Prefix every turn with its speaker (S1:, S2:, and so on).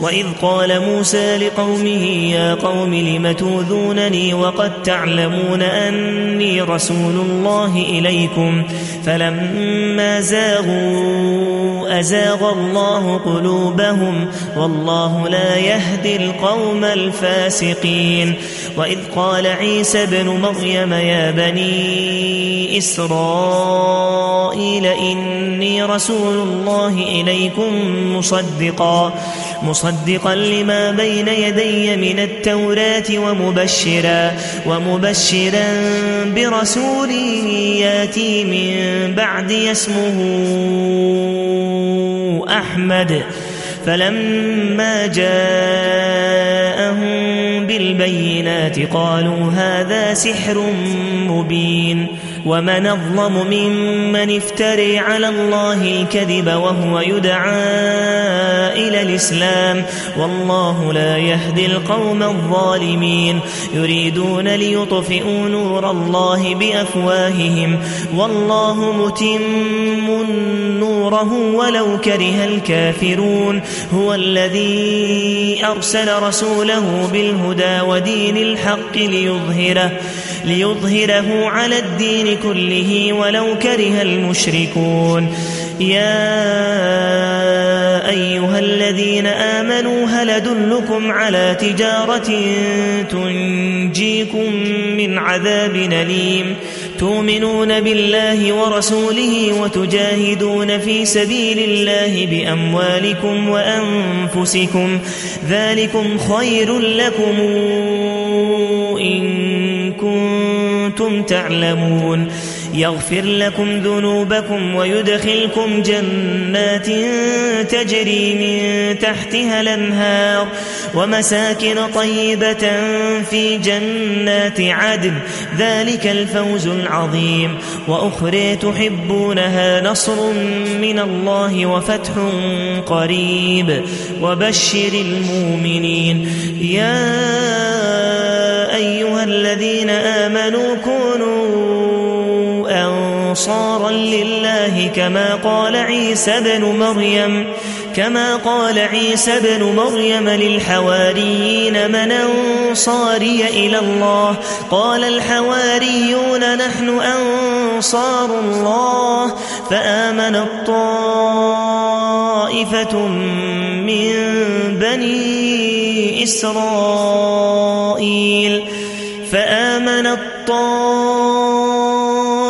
S1: وإذ قال موسى لقومه يا قوم لم توذونني وقد تعلمون أني رسول الله إليكم؟ فلما زاغوا أزاغ الله قلوبهم والله لا يهدي القوم الفاسقين. وإذ قال عيسى بن مريم يا بني إسرائيل إني رسول الله إليكم مصدقا. مصدقا لما بين يدي من التوراة ومبشرا ومبشرا برسول ياتي من بعد اسمه أحمد. فلما جاءهم بالبينات قالوا هذا سحر مبين. ومن أظلم ممن افتري على الله الكذب وهو يدعى إلى الإسلام والله لا يهدي القوم الظالمين يريدون ليطفئوا نور الله بأفواههم والله متم نوره ولو كره الكافرون هو الذي أرسل رسوله بالهدى ودين الحق ليظهره, ليظهره على الدين كله ولو كره المشركون. يا أيها الذين آمنوا هل أدلكم على تجارة تنجيكم من عذاب أليم؟ تؤمنون بالله ورسوله وتجاهدون في سبيل الله بأموالكم وأنفسكم ذلكم خير لكم إن كنتم تعلمون. يغفر لكم ذنوبكم ويدخلكم جنات تجري من تحتها الأنهار ومساكن طيبة في جنات عدن. ذلك الفوز العظيم. وأخرى تحبونها نصر من الله وفتح قريب. وبشر المؤمنين. يا أنصارا لله كما قال عيسى بن مريم كما قال عيسى بن مريم للحواريين من أنصاري إلى الله. قال الحواريون نحن أنصار الله. فآمن الطائفة من بني إسرائيل. فآمن الطائفة